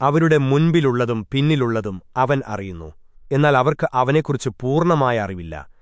അവരുടെ മുൻപിലുള്ളതും പിന്നിലുള്ളതും അവൻ അറിയുന്നു. എന്നാൽ അവർക്ക് അവനെക്കുറിച്ച് പൂർണമായ അറിവില്ല.